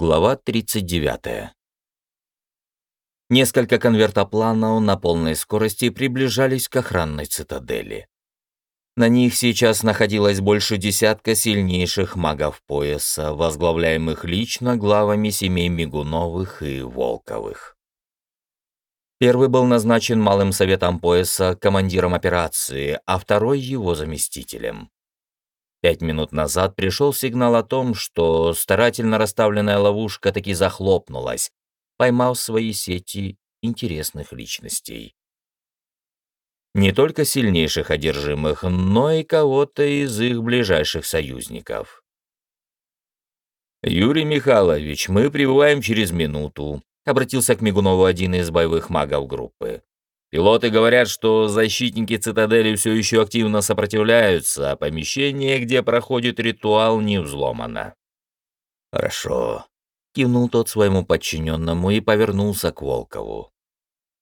Глава 39. Несколько конвертопланов на полной скорости приближались к охранной цитадели. На них сейчас находилось больше десятка сильнейших магов пояса, возглавляемых лично главами семей Мигуновых и Волковых. Первый был назначен малым советом пояса командиром операции, а второй его заместителем. Пять минут назад пришел сигнал о том, что старательно расставленная ловушка таки захлопнулась, поймав свои сети интересных личностей. Не только сильнейших одержимых, но и кого-то из их ближайших союзников. «Юрий Михайлович, мы прибываем через минуту», — обратился к Мигунову один из боевых магов группы. Пилоты говорят, что защитники цитадели все еще активно сопротивляются, а помещение, где проходит ритуал, не взломано. «Хорошо», — кивнул тот своему подчиненному и повернулся к Волкову.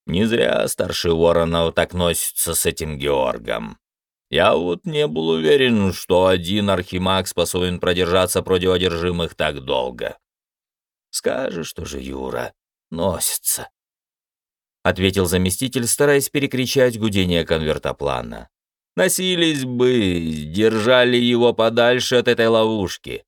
«Не зря старший Воронов так носится с этим Георгом. Я вот не был уверен, что один архимаг способен продержаться против одержимых так долго. Скажешь, что же Юра носится ответил заместитель, стараясь перекричать гудение конвертоплана. Носились бы, держали его подальше от этой ловушки.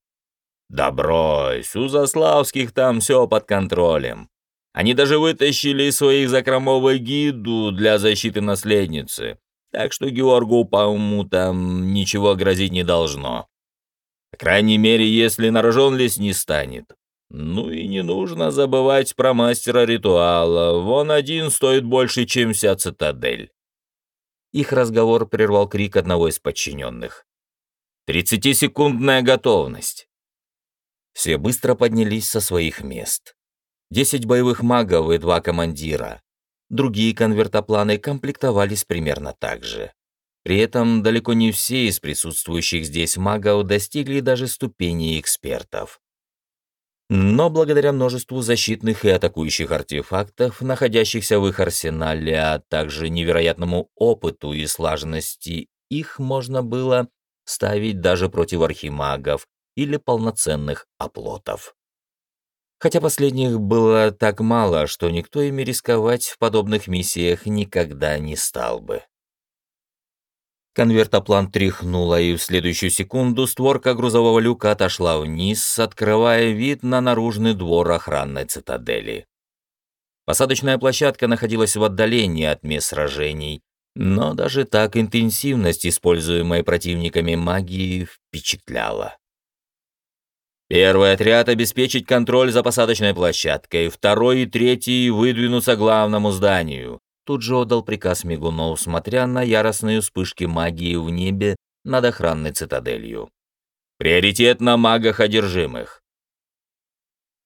Да брось, у Заславских там все под контролем. Они даже вытащили своих закромов гиду для защиты наследницы, так что Георгу, по-моему, там ничего грозить не должно. По крайней мере, если на рожон лес не станет. Ну и не нужно забывать про мастера ритуала. Вон один стоит больше, чем вся цитадель. Их разговор прервал крик одного из подчиненных. «Тридцатисекундная готовность!» Все быстро поднялись со своих мест. Десять боевых магов и два командира. Другие конвертопланы комплектовались примерно так же. При этом далеко не все из присутствующих здесь магов достигли даже ступени экспертов. Но благодаря множеству защитных и атакующих артефактов, находящихся в их арсенале, а также невероятному опыту и слаженности, их можно было ставить даже против архимагов или полноценных оплотов. Хотя последних было так мало, что никто ими рисковать в подобных миссиях никогда не стал бы. Конвертоплан тряхнула, и в следующую секунду створка грузового люка отошла вниз, открывая вид на наружный двор охранной цитадели. Посадочная площадка находилась в отдалении от мест сражений, но даже так интенсивность, используемой противниками магии, впечатляла. Первый отряд обеспечить контроль за посадочной площадкой, второй и третий выдвинуться к главному зданию тут же отдал приказ Мигунов, смотря на яростные вспышки магии в небе над охранной цитаделью. «Приоритет на магах одержимых!»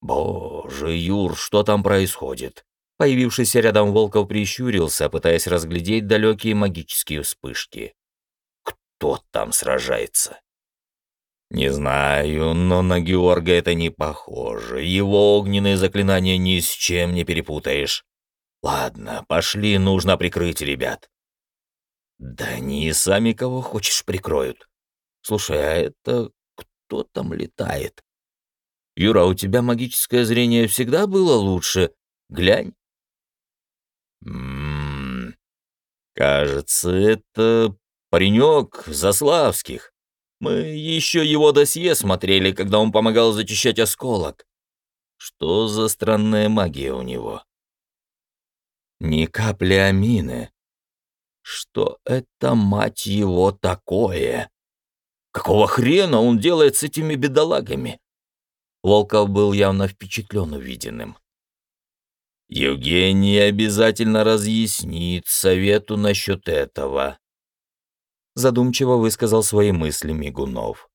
«Боже, Юр, что там происходит?» Появившийся рядом Волков прищурился, пытаясь разглядеть далекие магические вспышки. «Кто там сражается?» «Не знаю, но на Георга это не похоже. Его огненные заклинания ни с чем не перепутаешь. Ладно, пошли, нужно прикрыть ребят. Да они сами кого хочешь прикроют. Слушай, а это кто там летает? Юра, у тебя магическое зрение всегда было лучше. Глянь. Ммм, кажется, это паренек Заславских. Мы еще его досье смотрели, когда он помогал зачищать осколок. Что за странная магия у него? Ни капли амины. Что это, мать его, такое? Какого хрена он делает с этими бедолагами? Волков был явно впечатлен увиденным. Евгений обязательно разъяснит совету насчет этого. Задумчиво высказал свои мысли Мигунов.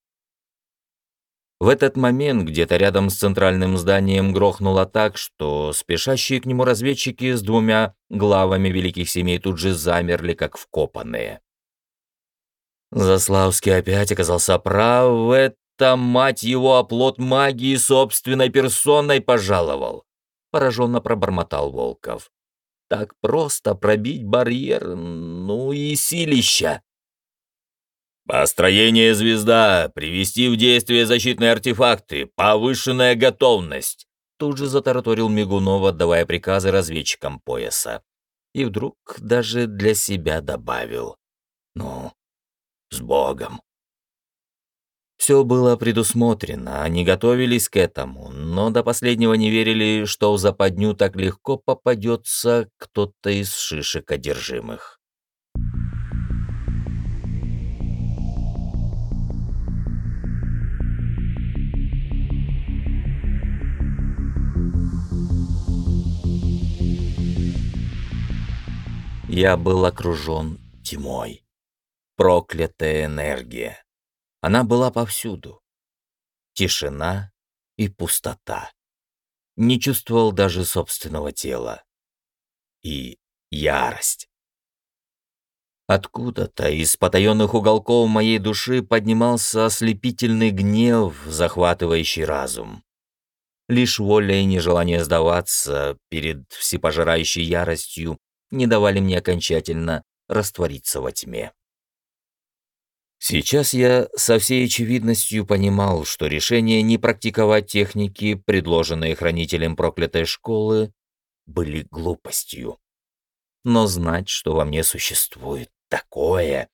В этот момент где-то рядом с центральным зданием грохнуло так, что спешащие к нему разведчики с двумя главами великих семей тут же замерли, как вкопанные. Заславский опять оказался прав, это, мать его, оплот магии собственной персоной пожаловал. Пораженно пробормотал Волков. Так просто пробить барьер, ну и силища. «Построение звезда, привести в действие защитные артефакты, повышенная готовность!» Тут же затараторил Мигунов, отдавая приказы разведчикам пояса. И вдруг даже для себя добавил. «Ну, с Богом!» Все было предусмотрено, они готовились к этому, но до последнего не верили, что в западню так легко попадется кто-то из шишек одержимых. Я был окружен тьмой. Проклятая энергия. Она была повсюду. Тишина и пустота. Не чувствовал даже собственного тела. И ярость. Откуда-то из потаенных уголков моей души поднимался ослепительный гнев, захватывающий разум. Лишь воля и нежелание сдаваться перед всепожирающей яростью не давали мне окончательно раствориться во тьме. Сейчас я со всей очевидностью понимал, что решение не практиковать техники, предложенные хранителем проклятой школы, были глупостью. Но знать, что во мне существует такое,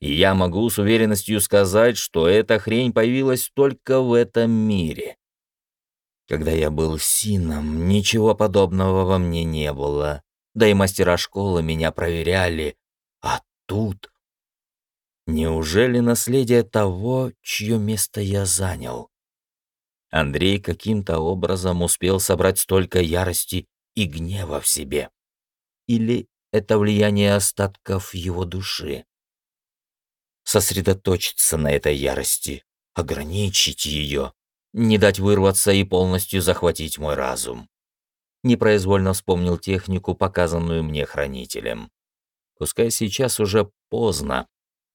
и я могу с уверенностью сказать, что эта хрень появилась только в этом мире. Когда я был сином, ничего подобного во мне не было, да и мастера школы меня проверяли, а тут Неужели наследие того, чье место я занял? Андрей каким-то образом успел собрать столько ярости и гнева в себе. Или это влияние остатков его души? Сосредоточиться на этой ярости, ограничить ее, не дать вырваться и полностью захватить мой разум. Непроизвольно вспомнил технику, показанную мне хранителем. Пускай сейчас уже поздно,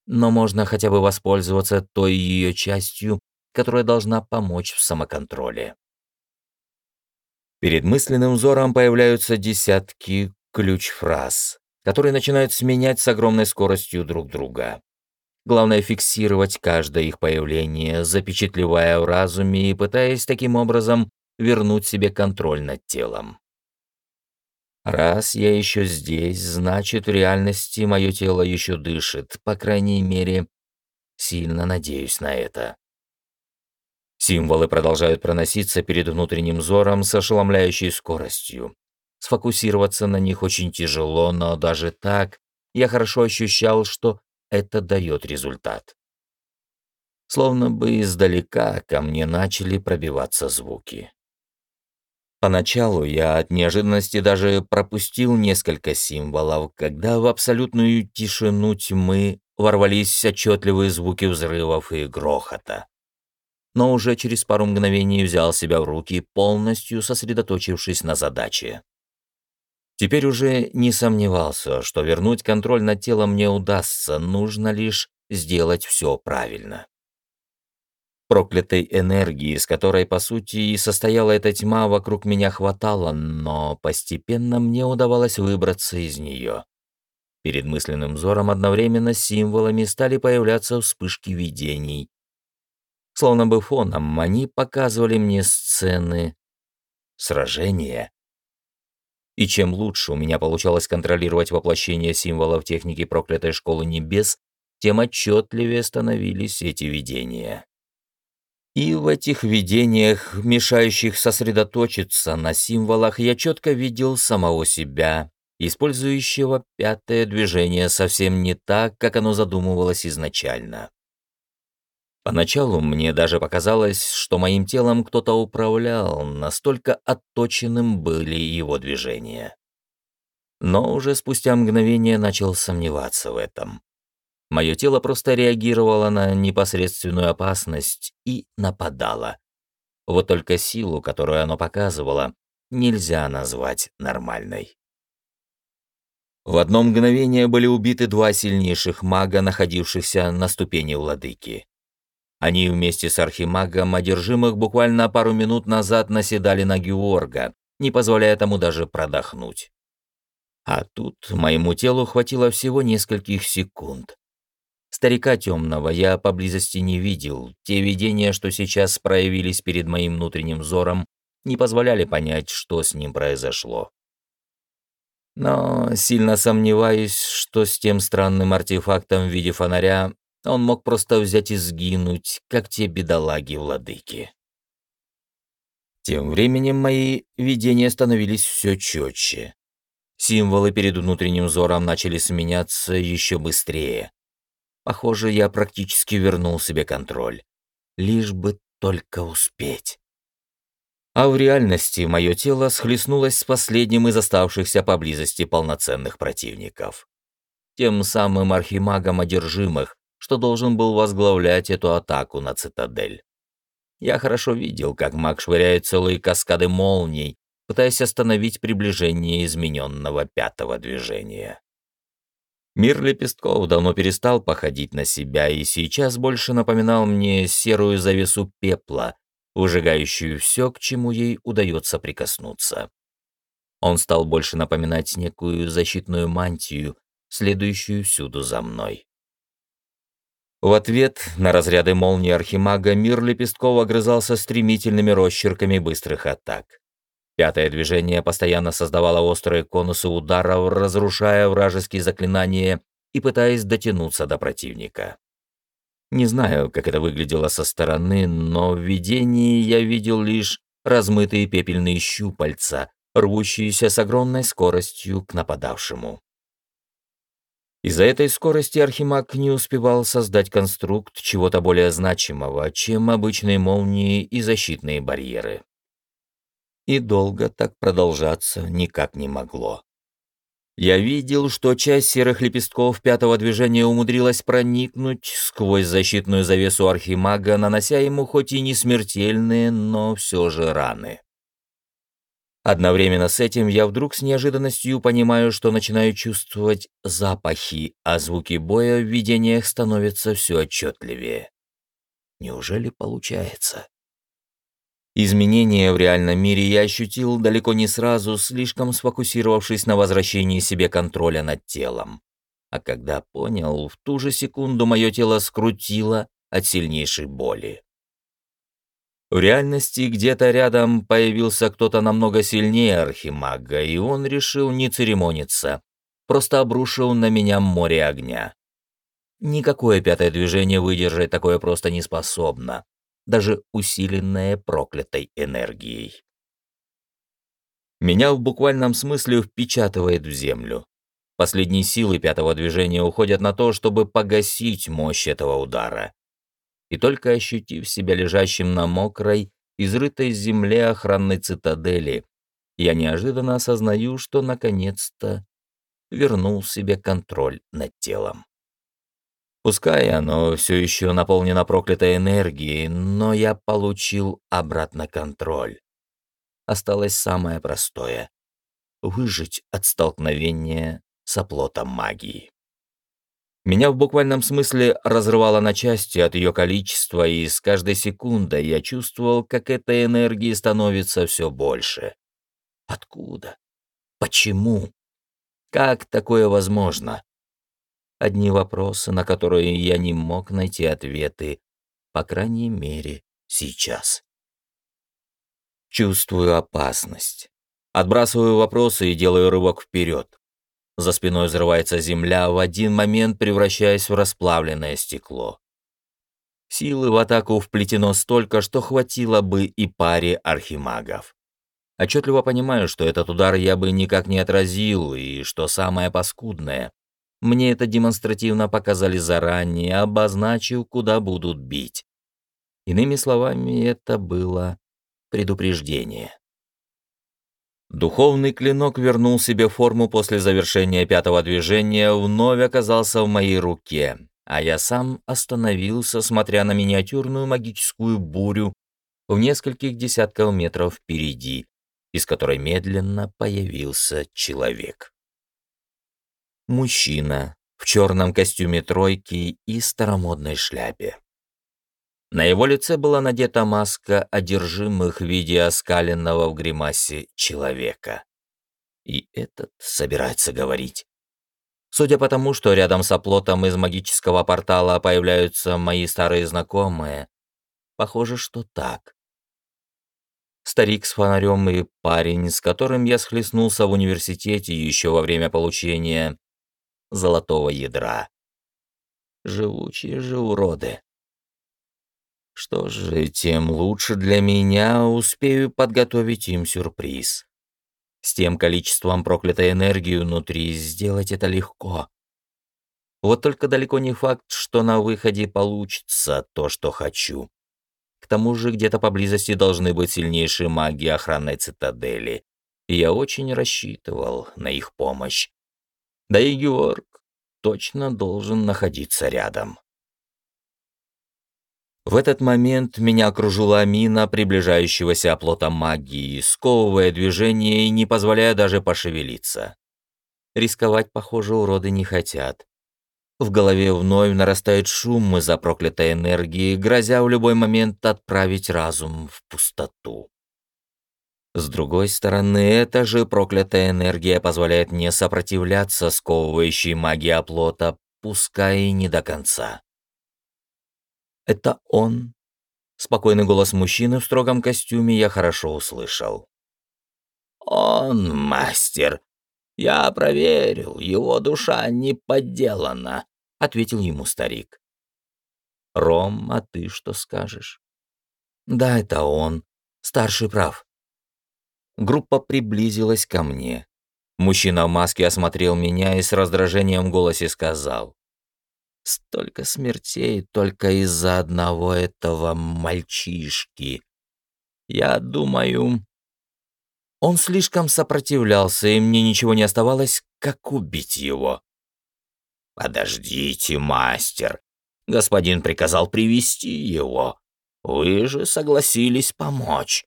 но можно хотя бы воспользоваться той ее частью, которая должна помочь в самоконтроле. Перед мысленным взором появляются десятки ключ-фраз, которые начинают сменять с огромной скоростью друг друга. Главное фиксировать каждое их появление, запечатлевая в разуме и пытаясь таким образом вернуть себе контроль над телом. Раз я еще здесь, значит, в реальности мое тело еще дышит, по крайней мере, сильно надеюсь на это. Символы продолжают проноситься перед внутренним взором с ошеломляющей скоростью. Сфокусироваться на них очень тяжело, но даже так я хорошо ощущал, что это дает результат. Словно бы издалека ко мне начали пробиваться звуки. Поначалу я от неожиданности даже пропустил несколько символов, когда в абсолютную тишину тьмы ворвались отчетливые звуки взрывов и грохота. Но уже через пару мгновений взял себя в руки, полностью сосредоточившись на задаче. Теперь уже не сомневался, что вернуть контроль над телом мне удастся, нужно лишь сделать все правильно проклятой энергии, с которой, по сути, и состояла эта тьма, вокруг меня хватало, но постепенно мне удавалось выбраться из нее. Перед мысленным взором одновременно символами стали появляться вспышки видений. Словно бы фоном они показывали мне сцены сражения. И чем лучше у меня получалось контролировать воплощение символов техники проклятой школы небес, тем отчетливее становились эти видения. И в этих видениях, мешающих сосредоточиться на символах, я четко видел самого себя, использующего пятое движение совсем не так, как оно задумывалось изначально. Поначалу мне даже показалось, что моим телом кто-то управлял, настолько отточенным были его движения. Но уже спустя мгновение начал сомневаться в этом. Мое тело просто реагировало на непосредственную опасность и нападало. Вот только силу, которую оно показывало, нельзя назвать нормальной. В одно мгновение были убиты два сильнейших мага, находившихся на ступени владыки. Они вместе с архимагом одержимых буквально пару минут назад наседали на Георга, не позволяя тому даже продохнуть. А тут моему телу хватило всего нескольких секунд Старика темного я поблизости не видел. Те видения, что сейчас проявились перед моим внутренним взором, не позволяли понять, что с ним произошло. Но сильно сомневаюсь, что с тем странным артефактом в виде фонаря он мог просто взять и сгинуть, как те бедолаги-владыки. Тем временем мои видения становились все четче. Символы перед внутренним взором начали сменяться еще быстрее. Похоже, я практически вернул себе контроль. Лишь бы только успеть. А в реальности мое тело схлестнулось с последним из оставшихся поблизости полноценных противников. Тем самым архимагом одержимых, что должен был возглавлять эту атаку на цитадель. Я хорошо видел, как маг швыряет целые каскады молний, пытаясь остановить приближение измененного пятого движения. Мир лепестков давно перестал походить на себя и сейчас больше напоминал мне серую завесу пепла, выжигающую все, к чему ей удается прикоснуться. Он стал больше напоминать некую защитную мантию, следующую всюду за мной. В ответ на разряды молнии Архимага мир лепестков огрызался стремительными росчерками быстрых атак. Пятое движение постоянно создавало острые конусы ударов, разрушая вражеские заклинания и пытаясь дотянуться до противника. Не знаю, как это выглядело со стороны, но в видении я видел лишь размытые пепельные щупальца, рвущиеся с огромной скоростью к нападавшему. Из-за этой скорости Архимаг не успевал создать конструкт чего-то более значимого, чем обычные молнии и защитные барьеры и долго так продолжаться никак не могло. Я видел, что часть серых лепестков пятого движения умудрилась проникнуть сквозь защитную завесу архимага, нанося ему хоть и не смертельные, но все же раны. Одновременно с этим я вдруг с неожиданностью понимаю, что начинаю чувствовать запахи, а звуки боя в видениях становятся все отчетливее. Неужели получается? Изменения в реальном мире я ощутил далеко не сразу, слишком сфокусировавшись на возвращении себе контроля над телом. А когда понял, в ту же секунду мое тело скрутило от сильнейшей боли. В реальности где-то рядом появился кто-то намного сильнее Архимага, и он решил не церемониться, просто обрушил на меня море огня. Никакое пятое движение выдержать такое просто не способно даже усиленное проклятой энергией. Меня в буквальном смысле впечатывает в землю. Последние силы пятого движения уходят на то, чтобы погасить мощь этого удара. И только ощутив себя лежащим на мокрой, изрытой земле охранной цитадели, я неожиданно осознаю, что наконец-то вернул себе контроль над телом. Пускай оно все еще наполнено проклятой энергией, но я получил обратно контроль. Осталось самое простое — выжить от столкновения с оплотом магии. Меня в буквальном смысле разрывало на части от ее количества, и с каждой секундой я чувствовал, как этой энергии становится все больше. Откуда? Почему? Как такое возможно? Одни вопросы, на которые я не мог найти ответы, по крайней мере, сейчас. Чувствую опасность. Отбрасываю вопросы и делаю рывок вперед. За спиной взрывается земля, в один момент превращаясь в расплавленное стекло. Силы в атаку вплетено столько, что хватило бы и паре архимагов. Отчетливо понимаю, что этот удар я бы никак не отразил, и что самое паскудное, мне это демонстративно показали заранее, обозначив, куда будут бить. Иными словами, это было предупреждение. Духовный клинок вернул себе форму после завершения пятого движения, вновь оказался в моей руке, а я сам остановился, смотря на миниатюрную магическую бурю в нескольких десятков метров впереди, из которой медленно появился человек. Мужчина в черном костюме тройки и старомодной шляпе. На его лице была надета маска одержимых в виде оскаленного в гримасе человека. И этот собирается говорить. Судя по тому, что рядом с оплотом из магического портала появляются мои старые знакомые, похоже, что так. Старик с фонарем и парень, с которым я схлестнулся в университете еще во время получения золотого ядра. Живучие же уроды. Что же, тем лучше для меня успею подготовить им сюрприз. С тем количеством проклятой энергии внутри сделать это легко. Вот только далеко не факт, что на выходе получится то, что хочу. К тому же где-то поблизости должны быть сильнейшие маги охранной цитадели. Я очень рассчитывал на их помощь. Да и Георг точно должен находиться рядом. В этот момент меня окружила мина приближающегося оплота магии, сковывая движение и не позволяя даже пошевелиться. Рисковать, похоже, уроды не хотят. В голове вновь нарастает шум из-за проклятой энергии, грозя в любой момент отправить разум в пустоту. С другой стороны, эта же проклятая энергия позволяет мне сопротивляться сковывающей магии оплота, пускай и не до конца. «Это он?» Спокойный голос мужчины в строгом костюме я хорошо услышал. «Он мастер. Я проверил, его душа не подделана», — ответил ему старик. «Ром, а ты что скажешь?» «Да, это он. Старший прав». Группа приблизилась ко мне. Мужчина в маске осмотрел меня и с раздражением в голосе сказал. Столько смертей только из-за одного этого мальчишки. Я думаю... Он слишком сопротивлялся, и мне ничего не оставалось, как убить его. «Подождите, мастер. Господин приказал привести его. Вы же согласились помочь».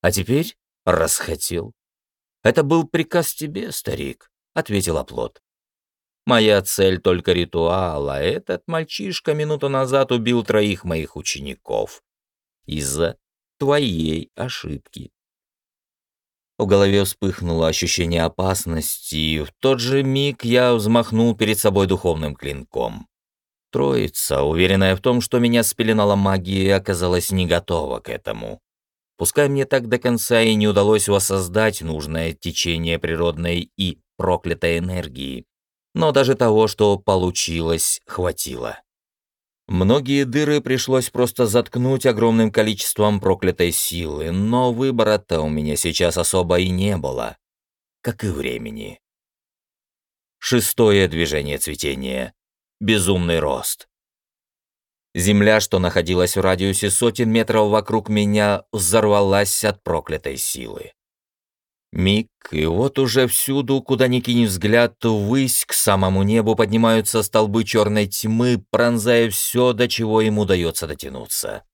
«А теперь расхотел. Это был приказ тебе, старик», — ответил оплот. Моя цель только ритуал, а этот мальчишка минуту назад убил троих моих учеников. Из-за твоей ошибки. В голове вспыхнуло ощущение опасности, и в тот же миг я взмахнул перед собой духовным клинком. Троица, уверенная в том, что меня спеленала магия, оказалась не готова к этому. Пускай мне так до конца и не удалось воссоздать нужное течение природной и проклятой энергии, но даже того, что получилось, хватило. Многие дыры пришлось просто заткнуть огромным количеством проклятой силы, но выбора-то у меня сейчас особо и не было, как и времени. Шестое движение цветения. Безумный рост. Земля, что находилась в радиусе сотен метров вокруг меня, взорвалась от проклятой силы. Миг, и вот уже всюду, куда ни кинь взгляд, ввысь к самому небу поднимаются столбы черной тьмы, пронзая все, до чего ему удается дотянуться.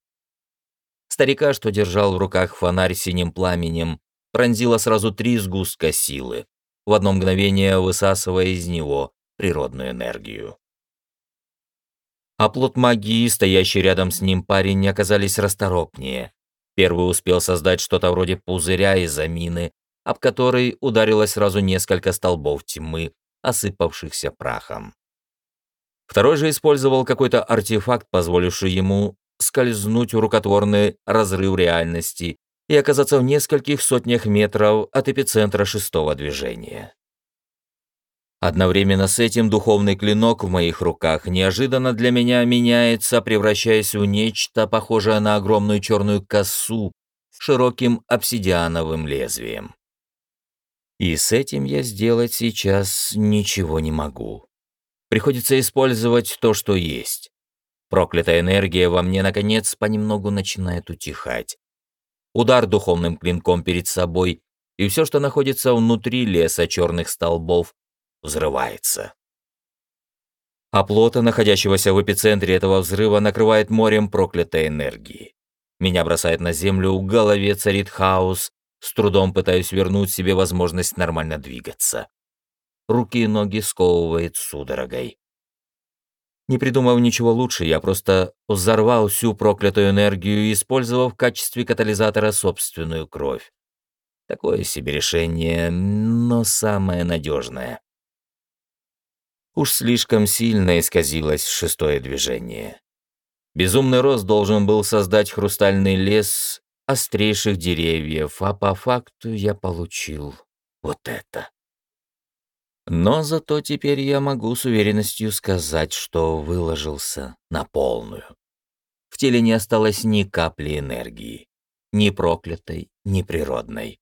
Старика, что держал в руках фонарь синим пламенем, пронзило сразу три сгустка силы, в одно мгновение высасывая из него природную энергию. А плод магии, стоящий рядом с ним парень, оказались расторопнее. Первый успел создать что-то вроде пузыря из-за мины, об который ударилось сразу несколько столбов тьмы, осыпавшихся прахом. Второй же использовал какой-то артефакт, позволивший ему скользнуть в рукотворный разрыв реальности и оказаться в нескольких сотнях метров от эпицентра шестого движения. Одновременно с этим духовный клинок в моих руках неожиданно для меня меняется, превращаясь в нечто похожее на огромную черную косу с широким обсидиановым лезвием. И с этим я сделать сейчас ничего не могу. Приходится использовать то, что есть. Проклятая энергия во мне, наконец, понемногу начинает утихать. Удар духовным клинком перед собой, и все, что находится внутри леса черных столбов, взрывается. Оплота, находящегося в эпицентре этого взрыва, накрывает морем проклятой энергии. Меня бросает на землю, в голове царит хаос, с трудом пытаюсь вернуть себе возможность нормально двигаться. Руки и ноги сковывает судорогой. Не придумав ничего лучше, я просто взорвал всю проклятую энергию, использовав в качестве катализатора собственную кровь. Такое себе решение, но самое надежное. Уж слишком сильно исказилось шестое движение. Безумный рост должен был создать хрустальный лес острейших деревьев, а по факту я получил вот это. Но зато теперь я могу с уверенностью сказать, что выложился на полную. В теле не осталось ни капли энергии, ни проклятой, ни природной.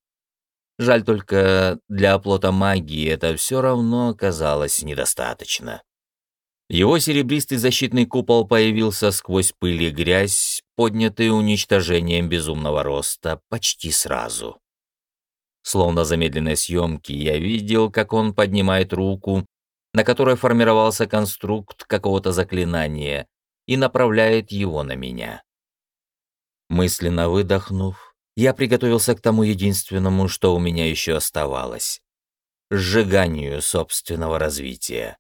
Жаль только, для оплота магии это все равно оказалось недостаточно. Его серебристый защитный купол появился сквозь пыль и грязь, поднятые уничтожением безумного роста, почти сразу. Словно замедленной съемки, я видел, как он поднимает руку, на которой формировался конструкт какого-то заклинания, и направляет его на меня. Мысленно выдохнув, я приготовился к тому единственному, что у меня еще оставалось — сжиганию собственного развития.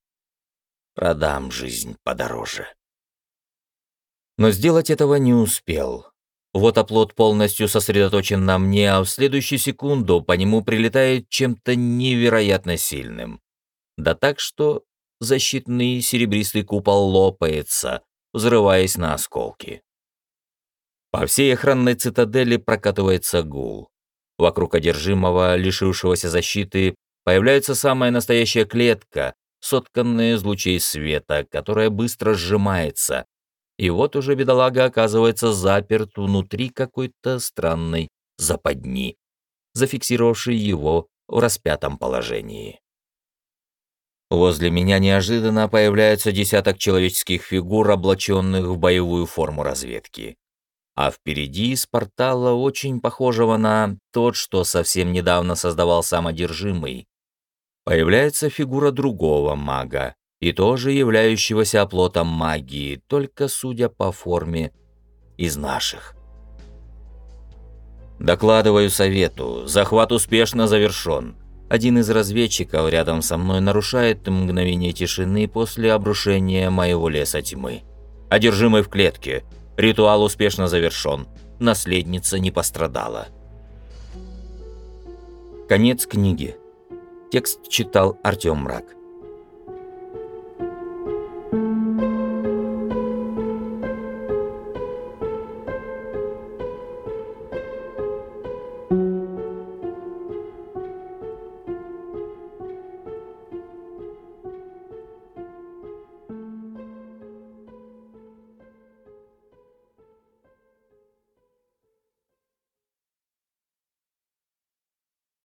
Продам жизнь подороже. Но сделать этого не успел. Вот оплот полностью сосредоточен на мне, а в следующую секунду по нему прилетает чем-то невероятно сильным. Да так, что защитный серебристый купол лопается, взрываясь на осколки. По всей охранной цитадели прокатывается гул. Вокруг одержимого, лишившегося защиты, появляется самая настоящая клетка, сотканная из лучей света, которая быстро сжимается. И вот уже бедолага оказывается заперт внутри какой-то странной западни, зафиксировавшей его в распятом положении. Возле меня неожиданно появляется десяток человеческих фигур, облаченных в боевую форму разведки а впереди из портала, очень похожего на тот, что совсем недавно создавал сам одержимый, появляется фигура другого мага, и тоже являющегося оплотом магии, только, судя по форме, из наших. Докладываю совету, захват успешно завершен. Один из разведчиков рядом со мной нарушает мгновение тишины после обрушения моего леса тьмы. Одержимый в клетке – Ритуал успешно завершен. Наследница не пострадала. Конец книги. Текст читал Артем Мрак.